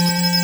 Música